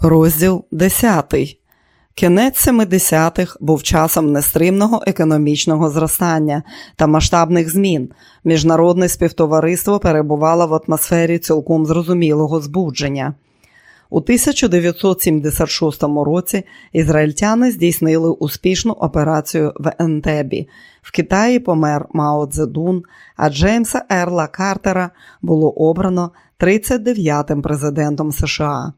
Розділ 10. Кінець 70-х був часом нестримного економічного зростання та масштабних змін. Міжнародне співтовариство перебувало в атмосфері цілком зрозумілого збудження. У 1976 році ізраїльтяни здійснили успішну операцію в Ентебі. В Китаї помер Мао Цзедун, а Джеймса Ерла Картера було обрано 39-м президентом США.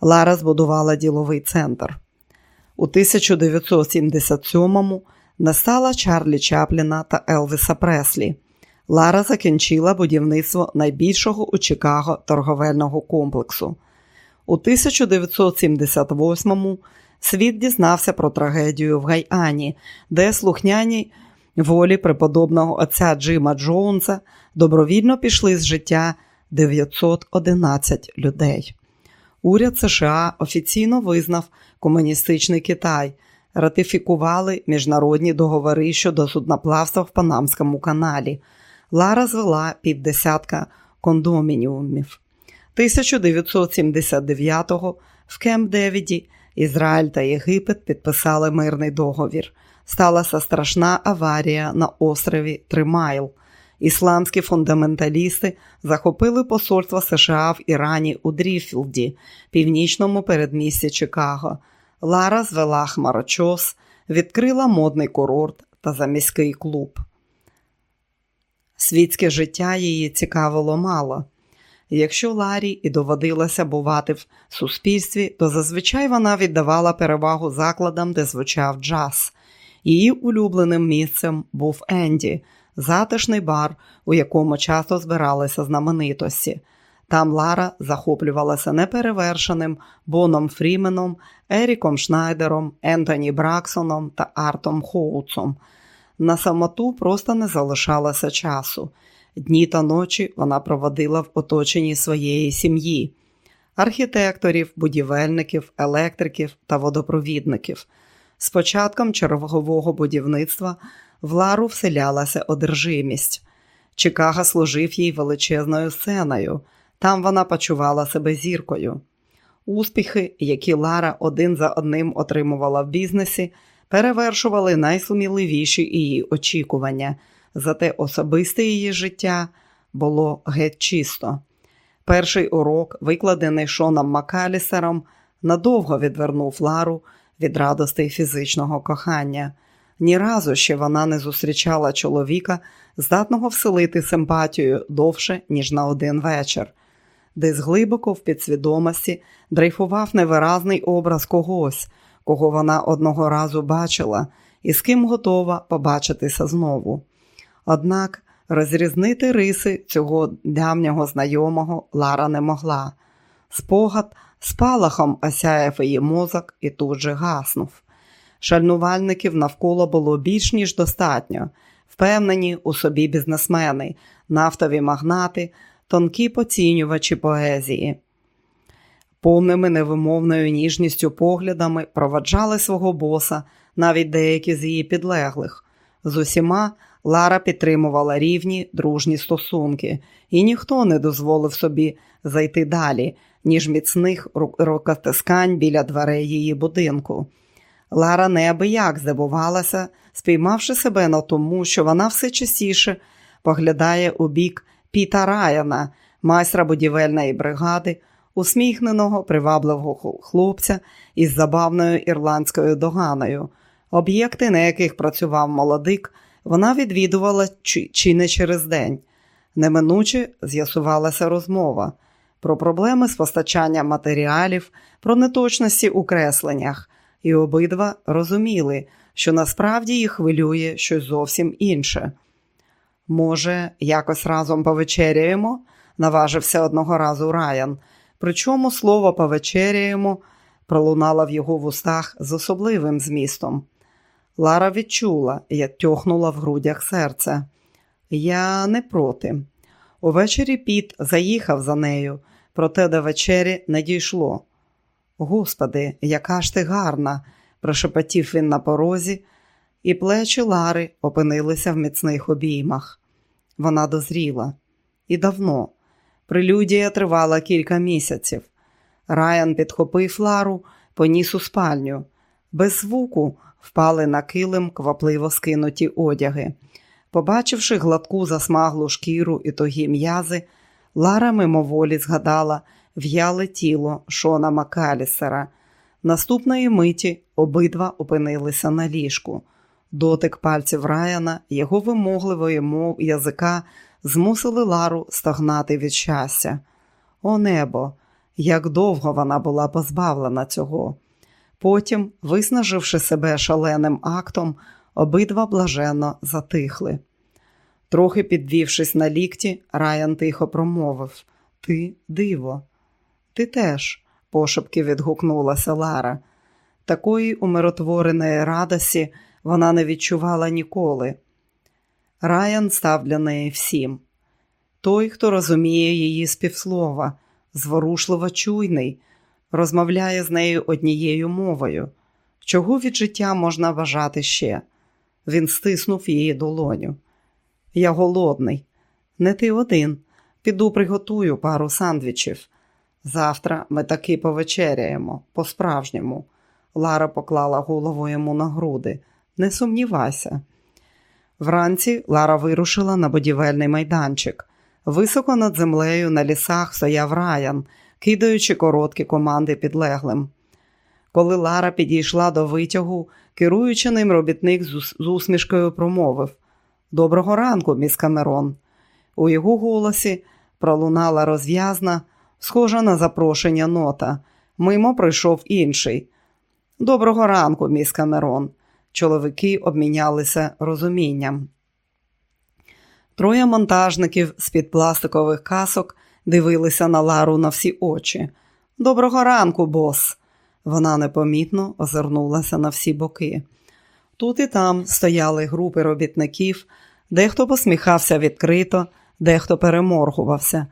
Лара збудувала діловий центр. У 1977-му настала Чарлі Чапліна та Елвіса Преслі. Лара закінчила будівництво найбільшого у Чикаго торговельного комплексу. У 1978-му світ дізнався про трагедію в Гайані, де слухняні волі преподобного отця Джима Джоунса добровільно пішли з життя 911 людей. Уряд США офіційно визнав комуністичний Китай, ратифікували міжнародні договори щодо судноплавства в Панамському каналі. Лара звела півдесятка кондомініумів. 1979-го в Кемп Девіді Ізраїль та Єгипет підписали мирний договір. Сталася страшна аварія на острові Три-Майл. Ісламські фундаменталісти захопили посольство США в Ірані у Дріфілді, північному передмісті Чикаго. Лара звела хмарочос, відкрила модний курорт та заміський клуб. Світське життя її цікавило мало. Якщо Ларі і доводилося бувати в суспільстві, то зазвичай вона віддавала перевагу закладам, де звучав джаз. Її улюбленим місцем був Енді, затишний бар, у якому часто збиралися знаменитості. Там Лара захоплювалася неперевершеним Боном Фріменом, Еріком Шнайдером, Ентоні Браксоном та Артом Хоуцом. На самоту просто не залишалося часу. Дні та ночі вона проводила в оточенні своєї сім'ї, архітекторів, будівельників, електриків та водопровідників. З початком чергового будівництва в Лару вселялася одержимість. Чикаго служив їй величезною сценою. Там вона почувала себе зіркою. Успіхи, які Лара один за одним отримувала в бізнесі, перевершували найсуміливіші її очікування, зате особисте її життя було геть чисто. Перший урок, викладений Шоном Макалісером, надовго відвернув Лару від радостей фізичного кохання. Ні разу ще вона не зустрічала чоловіка, здатного вселити симпатію довше, ніж на один вечір. Десь глибоко в підсвідомості дрейфував невиразний образ когось, кого вона одного разу бачила і з ким готова побачитися знову. Однак розрізнити риси цього давнього знайомого Лара не могла. Спогад спалахом осяяв її мозок і тут же гаснув. Шальнувальників навколо було більш ніж достатньо, впевнені у собі бізнесмени, нафтові магнати, тонкі поцінювачі поезії. Повними невимовною ніжністю поглядами проваджали свого боса навіть деякі з її підлеглих. З усіма Лара підтримувала рівні дружні стосунки, і ніхто не дозволив собі зайти далі, ніж міцних рукотискань біля дверей її будинку. Лара неабияк здивувалася, спіймавши себе на тому, що вона все частіше поглядає у бік Піта Раяна, майстра будівельної бригади, усміхненого, привабливого хлопця із забавною ірландською доганою. Об'єкти, на яких працював молодик, вона відвідувала чи, чи не через день. Неминуче з'ясувалася розмова про проблеми з постачанням матеріалів, про неточності у кресленнях і обидва розуміли, що насправді їх хвилює щось зовсім інше. Може, якось разом повечеряємо? наважився одного разу Раян. Причому слово повечеряємо пролунало в його вустах з особливим змістом. Лара відчула, як тьохнула в грудях серце. Я не проти. Увечері піт заїхав за нею, проте до вечері не дійшло. Господи, яка ж ти гарна, прошепотів він на порозі, і плечі Лари опинилися в міцних обіймах. Вона дозріла. І давно. Прелюдія тривала кілька місяців. Райан підхопив Лару, поніс у спальню. Без звуку впали на килим квапливо скинуті одяги. Побачивши гладку засмаглу шкіру і тогі м'язи, Лара мимоволі згадала в'яле тіло Шона Макалісера. Наступної миті обидва опинилися на ліжку. Дотик пальців Раяна, його вимогливої мов язика змусили Лару стогнати від щастя. О небо! Як довго вона була позбавлена цього. Потім, виснаживши себе шаленим актом, обидва блаженно затихли. Трохи підвівшись на лікті, Раян тихо промовив Ти диво, ти теж, пошепки відгукнулася Лара. Такої умиротвореної радості вона не відчувала ніколи. Раян став для неї всім. Той, хто розуміє її співслова, зворушливо чуйний, розмовляє з нею однією мовою. Чого від життя можна бажати ще? Він стиснув її долоню. Я голодний. Не ти один. Піду приготую пару сандвічів. Завтра ми таки повечеряємо, по-справжньому. Лара поклала голову йому на груди. Не сумнівайся. Вранці Лара вирушила на будівельний майданчик. Високо над землею на лісах стояв Раян, кидаючи короткі команди підлеглим. Коли Лара підійшла до витягу, керуючи ним робітник з усмішкою промовив Доброго ранку, міс Камерон. У його голосі пролунала розв'язна, схожа на запрошення нота. Мимо прийшов інший. Доброго ранку, міс Камерон. Чоловіки обмінялися розумінням. Троє монтажників з-під пластикових касок дивилися на Лару на всі очі. Доброго ранку, бос. Вона непомітно озирнулася на всі боки. Тут і там стояли групи робітників, дехто посміхався відкрито, дехто переморгувався.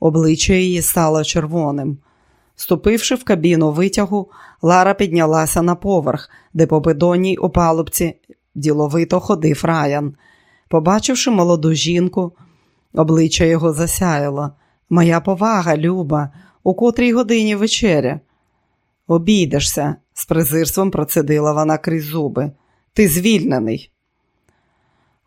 Обличчя її стало червоним. Ступивши в кабіну витягу, Лара піднялася на поверх, де по бедонній опалубці діловито ходив Раян. Побачивши молоду жінку, обличчя його засяяло. Моя повага, Люба, у котрій годині вечеря. Обійдешся, з презирством процедила вона крізь зуби. Ти звільнений.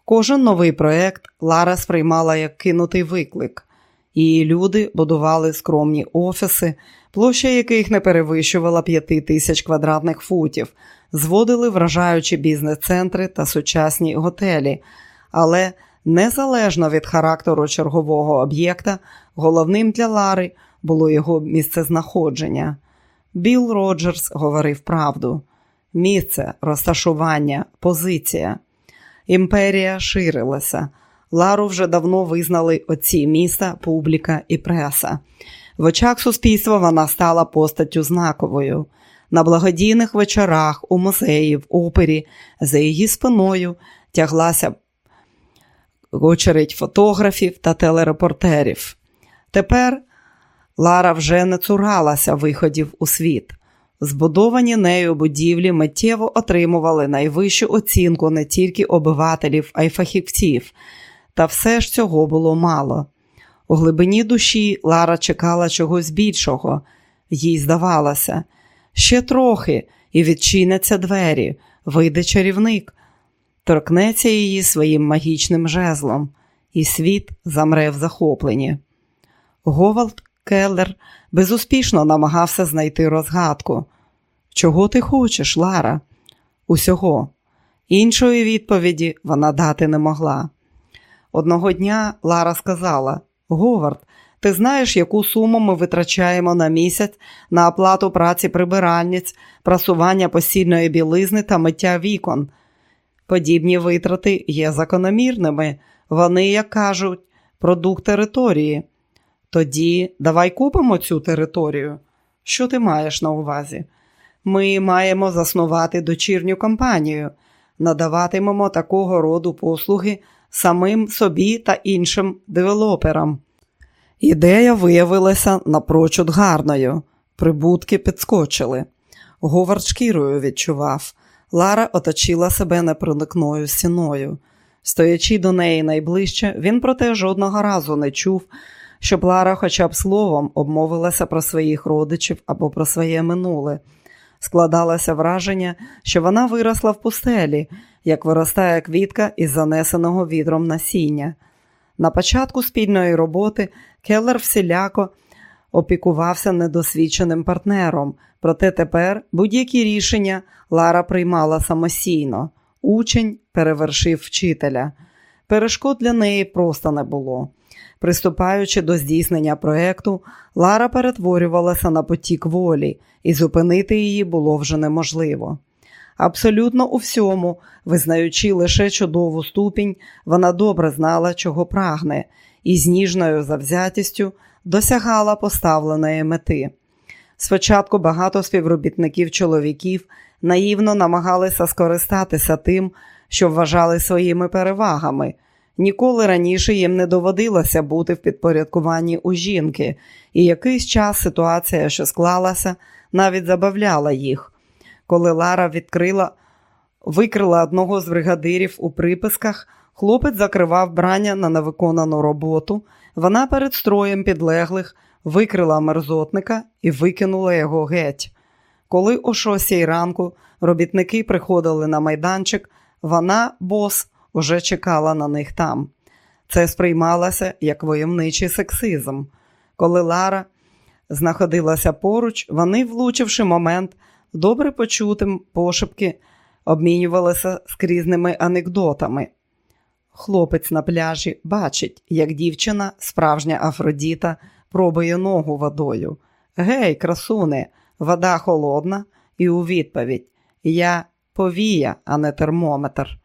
Кожен новий проект Лара сприймала як кинутий виклик. Її люди будували скромні офіси, площа яких не перевищувала п'яти тисяч квадратних футів, зводили вражаючі бізнес-центри та сучасні готелі. Але незалежно від характеру чергового об'єкта, головним для Лари було його місцезнаходження. Білл Роджерс говорив правду: місце, розташування, позиція. Імперія ширилася. Лару вже давно визнали отці міста, публіка і преса. В очах суспільства вона стала постаттю знаковою. На благодійних вечорах, у музеї, в опері, за її спиною тяглася очередь фотографів та телерепортерів. Тепер Лара вже не цуралася виходів у світ. Збудовані нею будівлі миттєво отримували найвищу оцінку не тільки обивателів, а й фахівців. Та все ж цього було мало. У глибині душі Лара чекала чогось більшого, їй здавалося, ще трохи і відчиняться двері, вийде чарівник, торкнеться її своїм магічним жезлом, і світ замре в захопленні. Говалд Келлер безуспішно намагався знайти розгадку. Чого ти хочеш, Лара? Усього. Іншої відповіді вона дати не могла. Одного дня Лара сказала: Говард, ти знаєш, яку суму ми витрачаємо на місяць на оплату праці прибиральниць, прасування постільної білизни та миття вікон. Подібні витрати є закономірними, вони, як кажуть, продукт території. Тоді давай купимо цю територію. Що ти маєш на увазі? Ми маємо заснувати дочірню компанію, надаватимемо такого роду послуги самим собі та іншим девелоперам. Ідея виявилася напрочуд гарною. Прибутки підскочили. Говард шкірою відчував. Лара оточила себе непроникною стіною. Стоячи до неї найближче, він проте жодного разу не чув, щоб Лара хоча б словом обмовилася про своїх родичів або про своє минуле. Складалося враження, що вона виросла в пустелі, як виростає квітка із занесеного вітром насіння. На початку спільної роботи Келлер всіляко опікувався недосвідченим партнером, проте тепер будь-які рішення Лара приймала самостійно. Учень перевершив вчителя. Перешкод для неї просто не було. Приступаючи до здійснення проекту, Лара перетворювалася на потік волі, і зупинити її було вже неможливо. Абсолютно у всьому, визнаючи лише чудову ступінь, вона добре знала, чого прагне, і з ніжною завзятістю досягала поставленої мети. Спочатку багато співробітників чоловіків наївно намагалися скористатися тим, що вважали своїми перевагами. Ніколи раніше їм не доводилося бути в підпорядкуванні у жінки, і якийсь час ситуація, що склалася, навіть забавляла їх. Коли Лара відкрила, викрила одного з бригадирів у приписках, хлопець закривав брання на невиконану роботу, вона перед строєм підлеглих викрила мерзотника і викинула його геть. Коли о шостій ранку робітники приходили на майданчик, вона, бос, уже чекала на них там. Це сприймалося як войовничий сексизм. Коли Лара знаходилася поруч, вони, влучивши момент, добре почутим пошепки обмінювалися скрізними анекдотами. Хлопець на пляжі бачить, як дівчина, справжня Афродіта, пробує ногу водою. Гей, красуне, вода холодна, і у відповідь Я повія, а не термометр.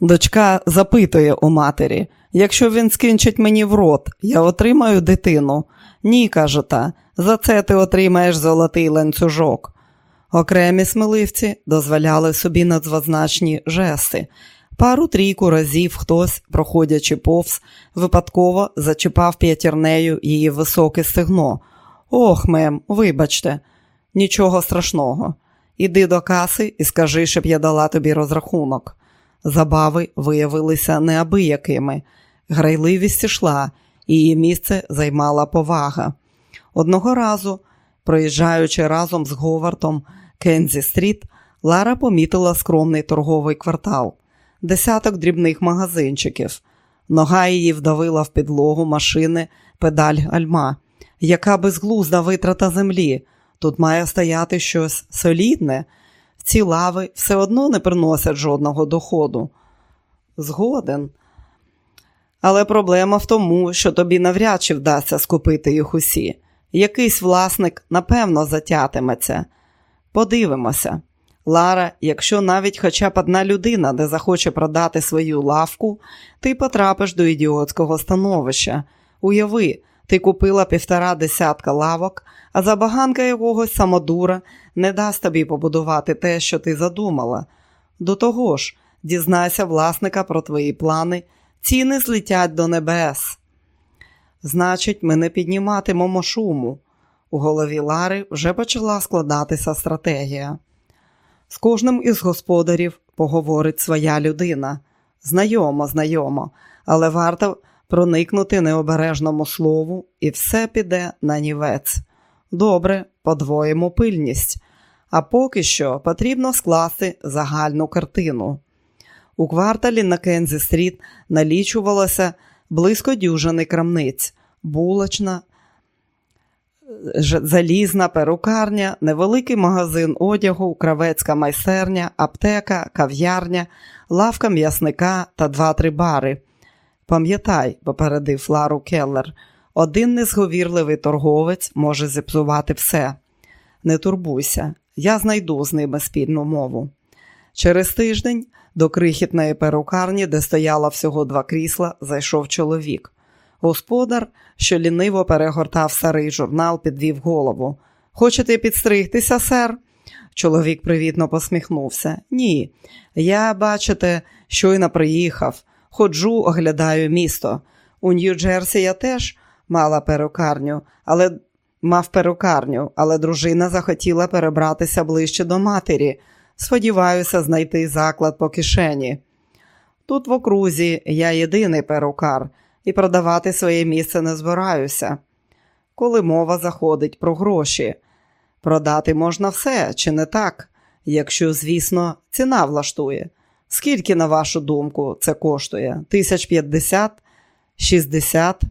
Дочка запитує у матері якщо він скінчить мені в рот, я отримаю дитину. Ні, каже та, за це ти отримаєш золотий ланцюжок. Окремі сміливці дозволяли собі надзвозначні жести. Пару трійку разів хтось, проходячи повз, випадково зачіпав п'ятірнею її високе стегно. Ох, мем, вибачте, нічого страшного. Іди до каси і скажи, щоб я дала тобі розрахунок. Забави виявилися неабиякими. Грайливість ішла, її місце займала повага. Одного разу, проїжджаючи разом з Говартом Кензі Стріт, Лара помітила скромний торговий квартал, десяток дрібних магазинчиків. Нога її вдавила в підлогу машини педаль гальма. Яка безглузда витрата землі. Тут має стояти щось солідне. Ці лави все одно не приносять жодного доходу. Згоден. Але проблема в тому, що тобі навряд чи вдасться скупити їх усі. Якийсь власник, напевно, затятиметься. Подивимося. Лара, якщо навіть хоча б одна людина не захоче продати свою лавку, ти потрапиш до ідіотського становища. Уяви, ти купила півтора десятка лавок, а забаганка якогось самодура не дасть тобі побудувати те, що ти задумала. До того ж, дізнайся власника про твої плани, ціни злетять до небес. Значить, ми не підніматимемо шуму. У голові Лари вже почала складатися стратегія. З кожним із господарів поговорить своя людина. Знайомо, знайомо, але варто проникнути необережному слову, і все піде на нівець. Добре, подвоїмо пильність. А поки що потрібно скласти загальну картину. У кварталі на Кензі Стріт налічувалося близько дюжини крамниць, булочна, залізна перукарня, невеликий магазин одягу, кравецька майстерня, аптека, кав'ярня, лавка м'ясника та два-три бари. Пам'ятай, попередив Лару Келлер, один незговірливий торговець може зіпсувати все. Не турбуйся, я знайду з ними спільну мову. Через тиждень до крихітної перукарні, де стояло всього два крісла, зайшов чоловік. Господар, що ліниво перегортав старий журнал, підвів голову. Хочете підстригтися, сер? Чоловік привітно посміхнувся. Ні, я, бачите, щойно приїхав. Ходжу, оглядаю місто. У Нью-Джерсі я теж мала перукарню, але мав перукарню, але дружина захотіла перебратися ближче до матері. Сподіваюся, знайти заклад по кишені. Тут в окрузі я єдиний перукар. І продавати своє місце не збираюся. Коли мова заходить про гроші, продати можна все, чи не так? Якщо, звісно, ціна влаштує. Скільки, на вашу думку, це коштує? Тисяч п'ятдесят? Шістдесят?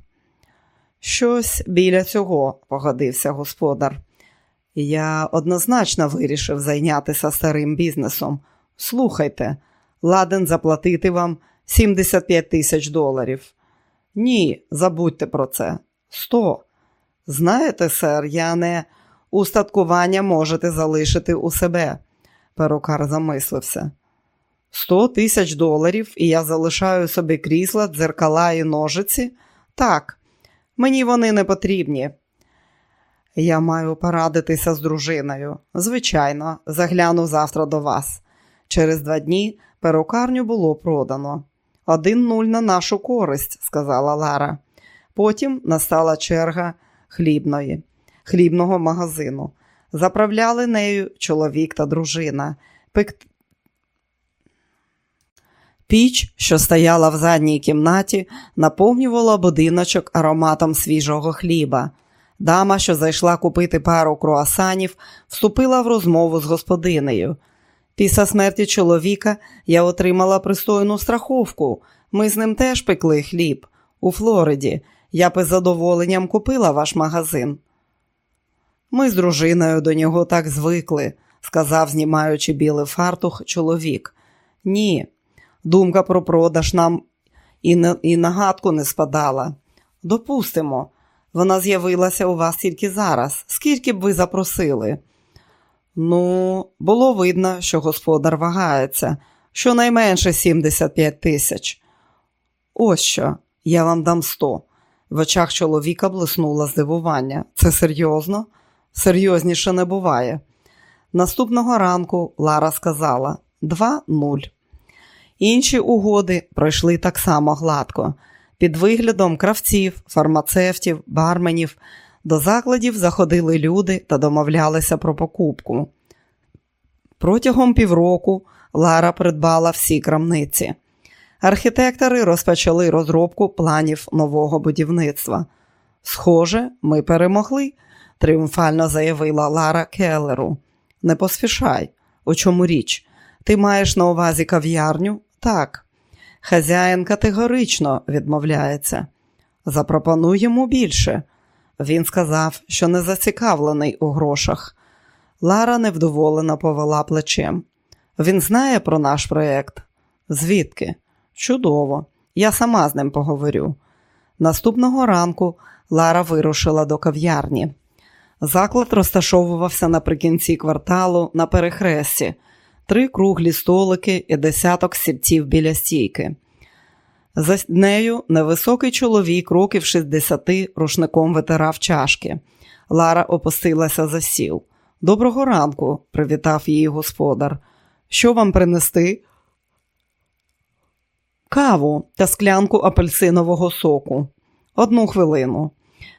Щось біля цього, погодився господар. Я однозначно вирішив зайнятися старим бізнесом. Слухайте, ладен заплатити вам 75 тисяч доларів. Ні, забудьте про це. Сто. Знаєте, сер, я не устаткування можете залишити у себе, перукар замислився. Сто тисяч доларів, і я залишаю собі крісла, дзеркала і ножиці? Так, мені вони не потрібні. Я маю порадитися з дружиною. Звичайно, загляну завтра до вас. Через два дні перукарню було продано. Один нуль на нашу користь, сказала Лара. Потім настала черга хлібної, хлібного магазину. Заправляли нею чоловік та дружина. Пек... Піч, що стояла в задній кімнаті, наповнювала будиночок ароматом свіжого хліба. Дама, що зайшла купити пару круасанів, вступила в розмову з господинею. Після смерті чоловіка я отримала пристойну страховку. Ми з ним теж пекли хліб у Флориді. Я би з задоволенням купила ваш магазин. Ми з дружиною до нього так звикли, сказав, знімаючи білий фартух, чоловік. Ні, думка про продаж нам і, на, і нагадку не спадала. Допустимо, вона з'явилася у вас тільки зараз. Скільки б ви запросили? Ну, було видно, що господар вагається, щонайменше 75 тисяч. Ось що, я вам дам 100. В очах чоловіка блиснуло здивування. Це серйозно? Серйозніше не буває. Наступного ранку Лара сказала 2-0. Інші угоди пройшли так само гладко. Під виглядом кравців, фармацевтів, барменів до закладів заходили люди та домовлялися про покупку. Протягом півроку Лара придбала всі крамниці. Архітектори розпочали розробку планів нового будівництва. Схоже, ми перемогли, тріумфально заявила Лара Келлеру. Не поспішай. У чому річ? Ти маєш на увазі кав'ярню? Так. Хазяїн категорично відмовляється. Запропонуй йому більше. Він сказав, що не зацікавлений у грошах. Лара невдоволено повела плечем. Він знає про наш проєкт? Звідки? Чудово, я сама з ним поговорю. Наступного ранку Лара вирушила до кав'ярні. Заклад розташовувався наприкінці кварталу на перехресті, три круглі столики і десяток сільців біля стійки. За нею невисокий чоловік, років 60 рушником витирав чашки. Лара опустилася за сіл. Доброго ранку, привітав її господар. Що вам принести? Каву та склянку апельсинового соку. Одну хвилину.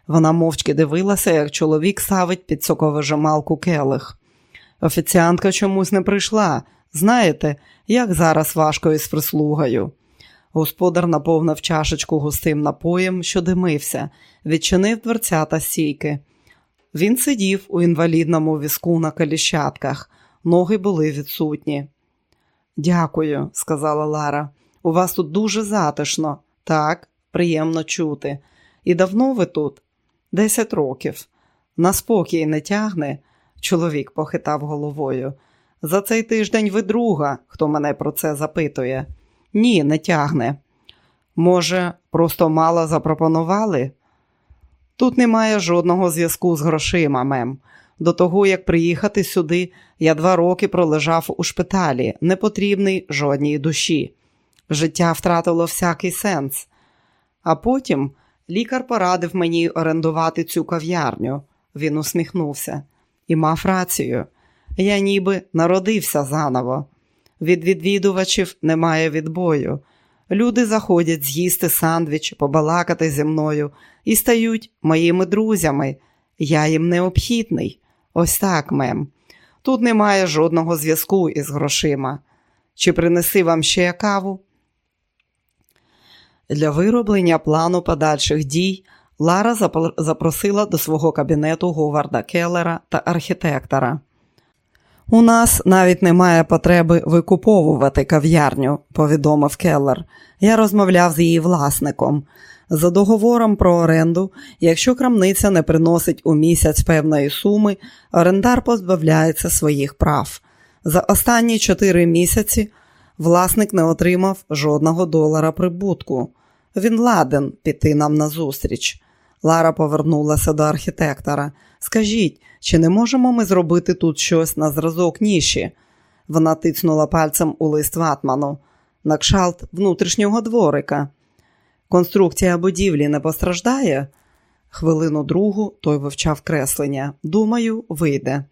Вона мовчки дивилася, як чоловік ставить під соковижималку келих. Офіціантка чомусь не прийшла. Знаєте, як зараз важко із прислугою. Господар наповнив чашечку густим напоєм, що димився, відчинив дверця та сійки. Він сидів у інвалідному візку на каліщатках, ноги були відсутні. Дякую, сказала Лара. У вас тут дуже затишно, так, приємно чути. І давно ви тут? Десять років. На спокій не тягне, чоловік похитав головою. За цей тиждень ви друга, хто мене про це запитує. Ні, не тягне. Може, просто мало запропонували? Тут немає жодного зв'язку з грошима, мем. До того, як приїхати сюди, я два роки пролежав у шпиталі, не потрібний жодній душі. Життя втратило всякий сенс. А потім лікар порадив мені орендувати цю кав'ярню. Він усміхнувся і мав рацію. Я ніби народився заново. Від відвідувачів немає відбою. Люди заходять з'їсти сандвіч, побалакати зі мною і стають моїми друзями. Я їм необхідний. Ось так, мем. Тут немає жодного зв'язку із грошима. Чи принеси вам ще каву? Для вироблення плану подальших дій Лара запросила до свого кабінету Говарда Келлера та архітектора. У нас навіть немає потреби викуповувати кав'ярню, повідомив Келлер. Я розмовляв з її власником. За договором про оренду, якщо крамниця не приносить у місяць певної суми, орендар позбавляється своїх прав. За останні чотири місяці власник не отримав жодного долара прибутку. Він ладен піти нам назустріч. Лара повернулася до архітектора. Скажіть, чи не можемо ми зробити тут щось на зразок ніші? Вона тицнула пальцем у лист ватману. На кшалт внутрішнього дворика. Конструкція будівлі не постраждає? Хвилину другу той вивчав креслення. Думаю, вийде.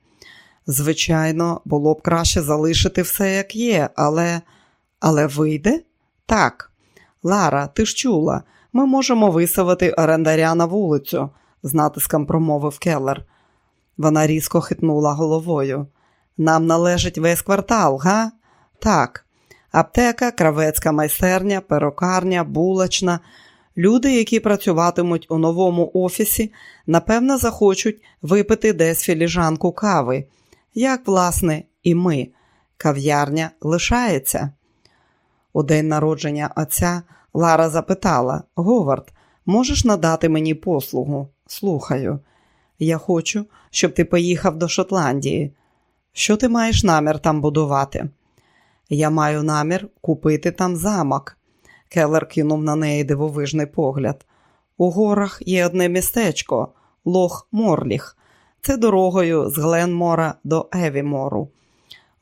Звичайно, було б краще залишити все, як є, але. Але вийде? Так. Лара, ти ж чула, ми можемо висавити орендаря на вулицю, з натиском промовив Келлер. Вона різко хитнула головою. Нам належить весь квартал, га? Так. Аптека, кравецька майстерня, перукарня, булочна. Люди, які працюватимуть у новому офісі, напевно, захочуть випити десь філіжанку кави. Як, власне, і ми. Кав'ярня лишається. У день народження отця Лара запитала Говард, можеш надати мені послугу? Слухаю. Я хочу, щоб ти поїхав до Шотландії. Що ти маєш намір там будувати? Я маю намір купити там замок. Келлер кинув на неї дивовижний погляд. У горах є одне містечко Лох Морліх. Це дорогою з Гленмора до Евімору.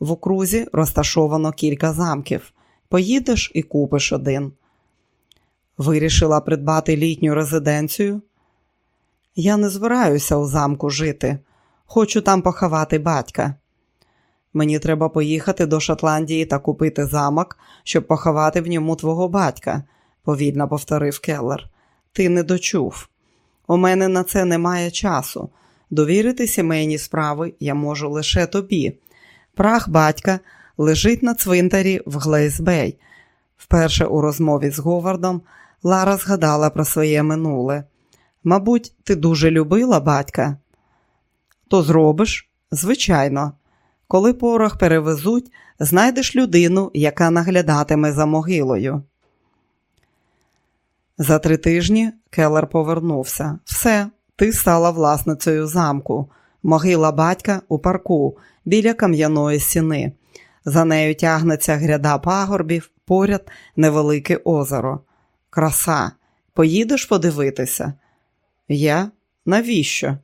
В окрузі розташовано кілька замків. Поїдеш і купиш один. Вирішила придбати літню резиденцію. Я не збираюся у замку жити. Хочу там поховати батька. Мені треба поїхати до Шотландії та купити замок, щоб поховати в ньому твого батька, повільно повторив Келлер. Ти не дочув. У мене на це немає часу. Довірити сімейні справи я можу лише тобі. Прах батька лежить на цвинтарі в Глейсбей. Вперше у розмові з Говардом Лара згадала про своє минуле. Мабуть, ти дуже любила батька? То зробиш? Звичайно. Коли порох перевезуть, знайдеш людину, яка наглядатиме за могилою. За три тижні Келлер повернувся. Все, ти стала власницею замку, могила батька у парку біля кам'яної стіни. За нею тягнеться гряда пагорбів, поряд невелике озеро. Краса. Поїдеш подивитися? Я? Навіщо?